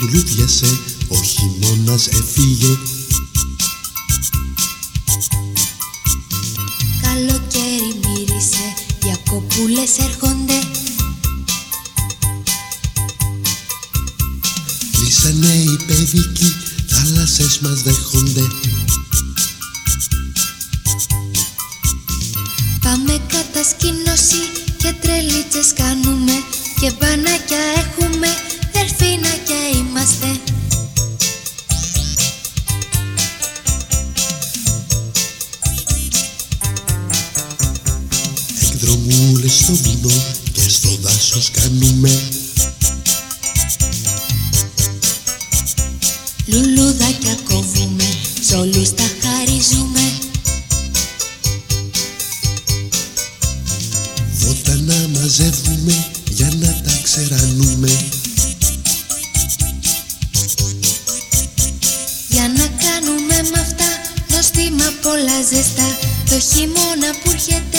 λουλούδιασε Ο χειμώνας έφυγε. Καλοκαίρι μύρισε Διακοπούλες έρχονται. Κλείσανε οι παιδικοί Θάλασσες μας δέχονται. Πάμε κατασκήνωση και τρελίτσες κάνουμε Και μπανάκια έχουμε, Εκδρομούλες στο βουνό και στο δάσος κάνουμε. Λουλούδακια κόβουμε, σ' όλους τα χαρίζουμε. Βότανα μαζεύουμε για να τα ξερανούμε. Για να κάνουμε με αυτά νόστιμα πολλά ζεστά. Το χειμώνα που έρχεται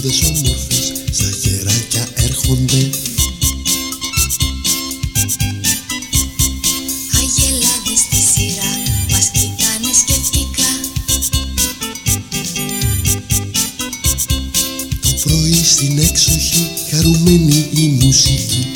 Πεταλούδες όμορφες στα χεράκια έρχονται. Αγελάδες στη σειρά μας κοιτάνε σκεπτικά. Το πρωί στην έξοχη χαρούμενη η μουσική